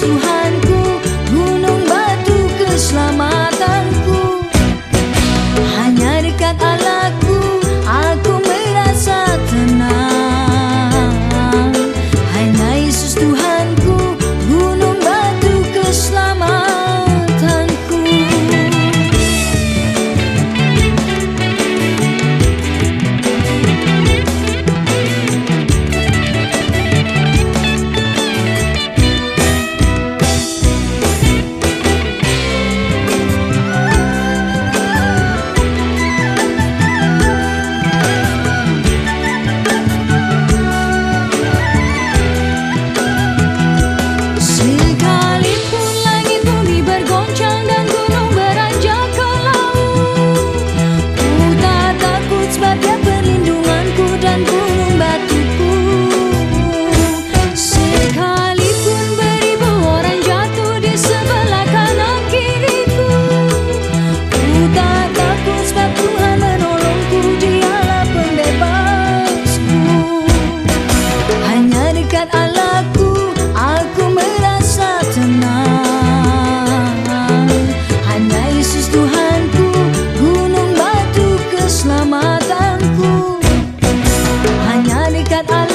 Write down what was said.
who that I